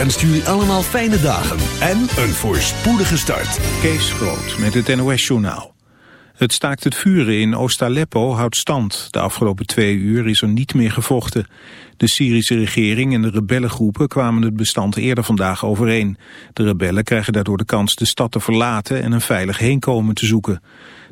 wenst jullie allemaal fijne dagen en een voorspoedige start. Kees Groot met het NOS-journaal. Het staakt het vuren in Oost-Aleppo houdt stand. De afgelopen twee uur is er niet meer gevochten. De Syrische regering en de rebellengroepen kwamen het bestand eerder vandaag overeen. De rebellen krijgen daardoor de kans de stad te verlaten en een veilig heenkomen te zoeken.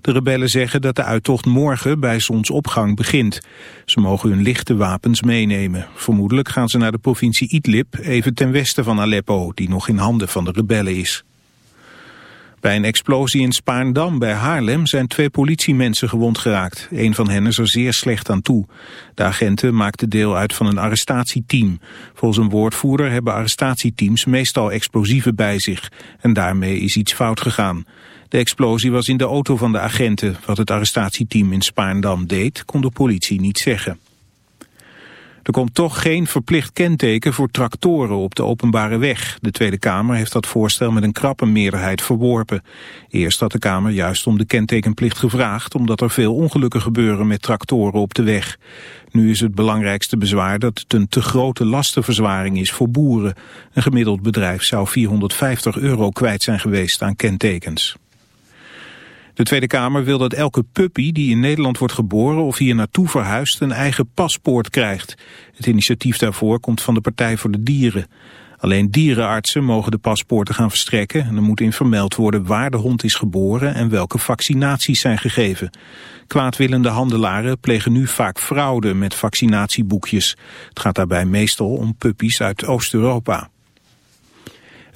De rebellen zeggen dat de uittocht morgen bij zonsopgang begint. Ze mogen hun lichte wapens meenemen. Vermoedelijk gaan ze naar de provincie Idlib, even ten westen van Aleppo, die nog in handen van de rebellen is. Bij een explosie in Spaarndam bij Haarlem zijn twee politiemensen gewond geraakt. Een van hen is er zeer slecht aan toe. De agenten maakten deel uit van een arrestatieteam. Volgens een woordvoerder hebben arrestatieteams meestal explosieven bij zich. En daarmee is iets fout gegaan. De explosie was in de auto van de agenten. Wat het arrestatieteam in Spaarndam deed, kon de politie niet zeggen. Er komt toch geen verplicht kenteken voor tractoren op de openbare weg. De Tweede Kamer heeft dat voorstel met een krappe meerderheid verworpen. Eerst had de Kamer juist om de kentekenplicht gevraagd... omdat er veel ongelukken gebeuren met tractoren op de weg. Nu is het belangrijkste bezwaar dat het een te grote lastenverzwaring is voor boeren. Een gemiddeld bedrijf zou 450 euro kwijt zijn geweest aan kentekens. De Tweede Kamer wil dat elke puppy die in Nederland wordt geboren of hier naartoe verhuist een eigen paspoort krijgt. Het initiatief daarvoor komt van de Partij voor de Dieren. Alleen dierenartsen mogen de paspoorten gaan verstrekken en er moet in vermeld worden waar de hond is geboren en welke vaccinaties zijn gegeven. Kwaadwillende handelaren plegen nu vaak fraude met vaccinatieboekjes. Het gaat daarbij meestal om puppies uit Oost-Europa.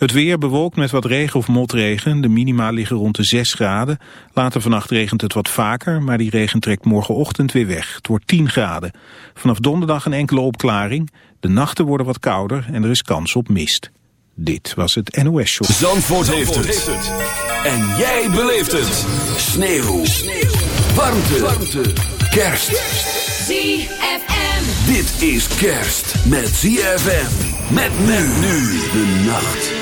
Het weer bewolkt met wat regen of motregen. De minima liggen rond de 6 graden. Later vannacht regent het wat vaker, maar die regen trekt morgenochtend weer weg. Het wordt 10 graden. Vanaf donderdag een enkele opklaring. De nachten worden wat kouder en er is kans op mist. Dit was het NOS Show. Zandvoort, heeft, het. En jij beleeft het. Sneeuw. Sneeuw. Warmte. Warmte. Kerst. ZFM. Dit is kerst met ZFM. Met men nu de nacht.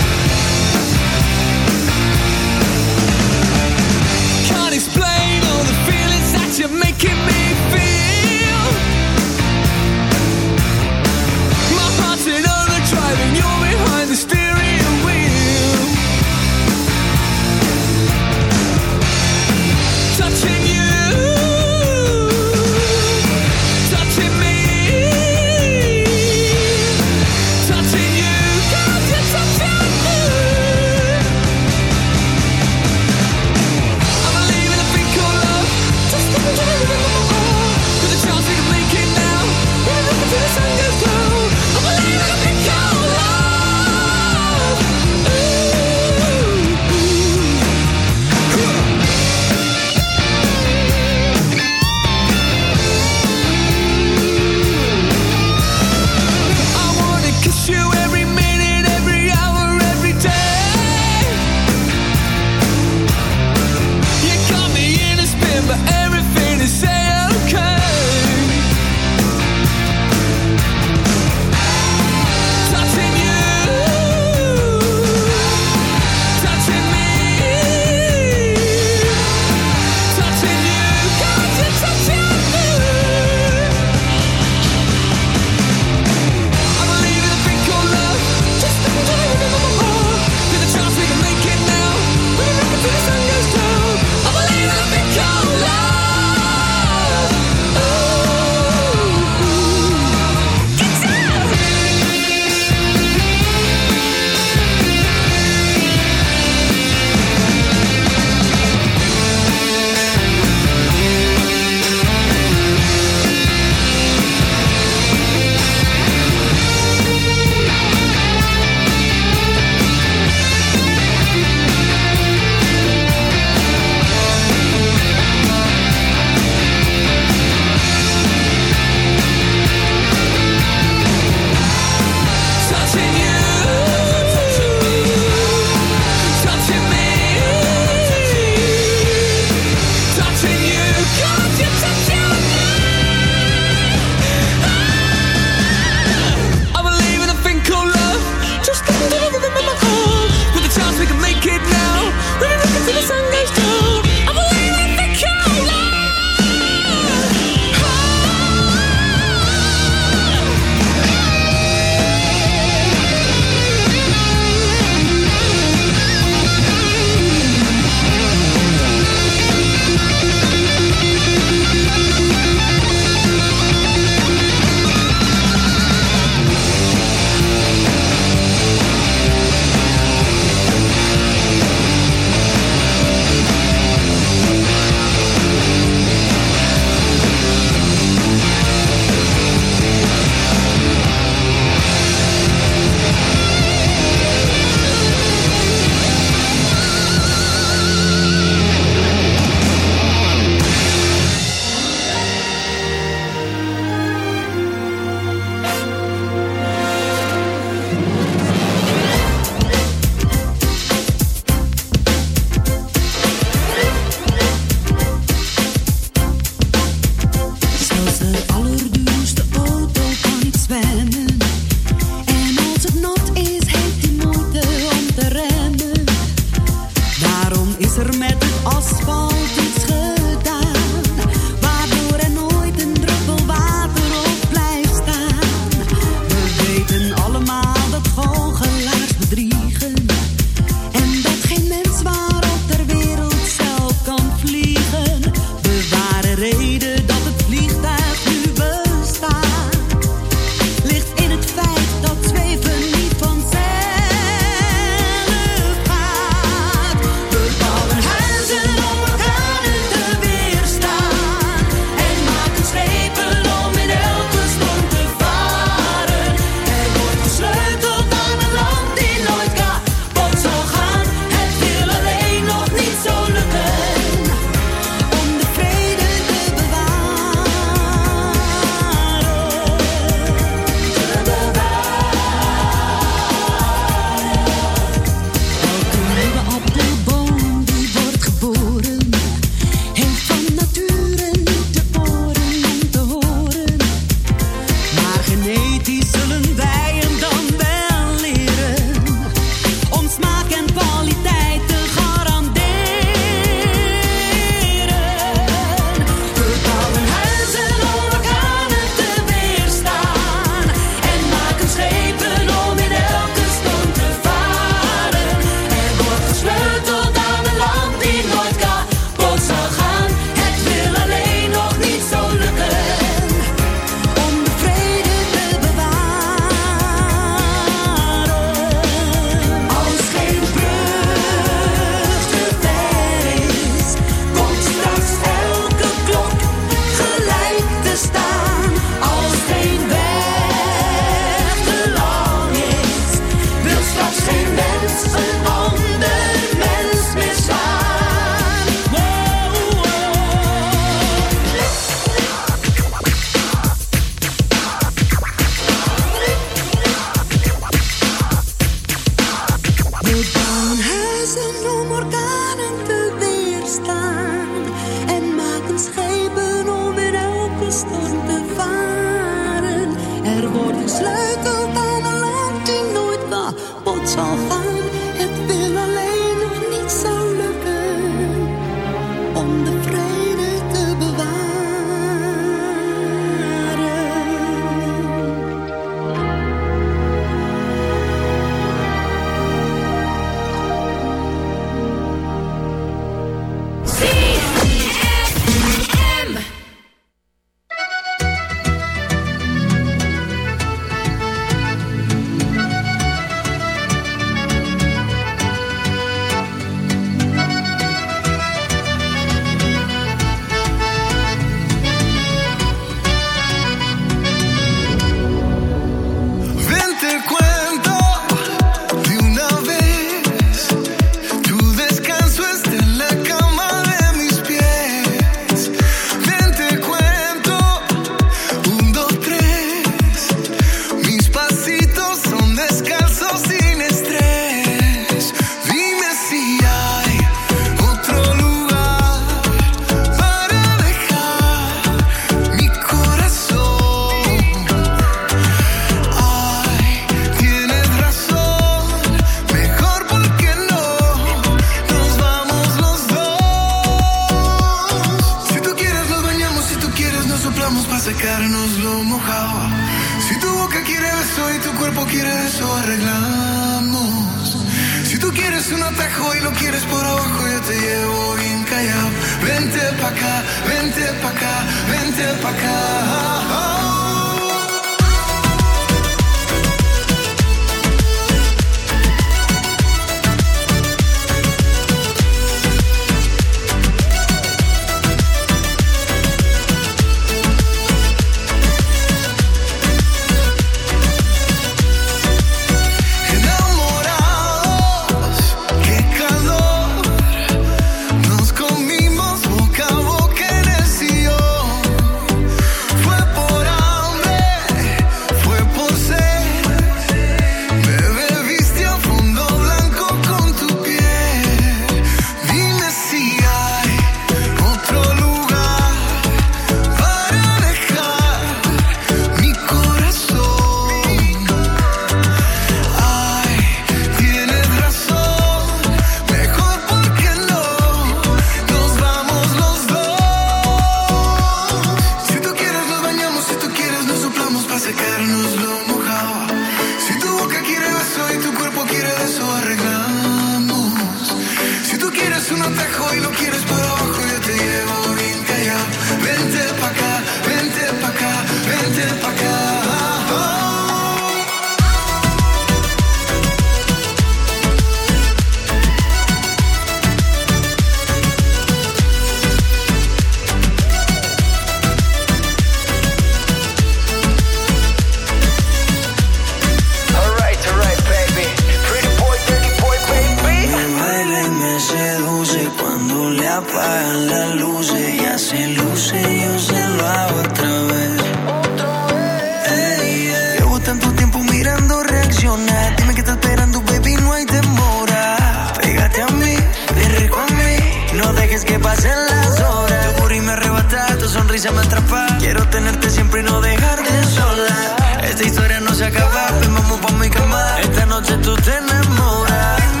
pasen las horas. Tu morir me arrebata, tu sonrisa me atrapa. Quiero tenerte siempre y no dejarte sola. Esta historia no se acaba, pues vamos pa' mi cama. Esta noche tú te enamoras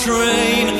train.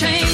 Back